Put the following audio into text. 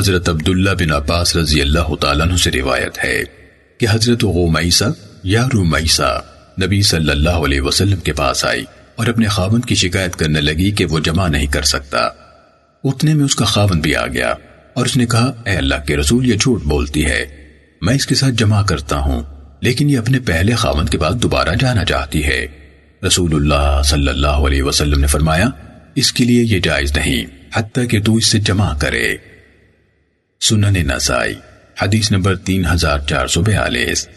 حضرت عبداللہ بن عباس رضی اللہ تعالیٰ عنہ سے روایت ہے کہ حضرت غومیسہ یا رومیسہ نبی صلی اللہ علیہ وسلم کے پاس آئی اور اپنے خاون کی شکایت کرنے لگی کہ وہ جمع نہیں کر سکتا۔ اتنے میں اس کا خاون بھی آ گیا اور اس نے کہا، اے اللہ کے رسول، یہ جھوٹ بولتی ہے۔ میں اس کے ساتھ جمع کرتا ہوں، لیکن یہ اپنے پہلے خاون کے بعد دوبارہ جانا چاہتی ہے۔ رسول اللہ صلی اللہ علیہ وسلم نے فرمایا، اس کے لیے یہ جائز نہیں، حتیٰ کہ تو اس سے جمع کرے۔ سنن نسائی حدیث نمبر تین ہزار چار سو بیالیس۔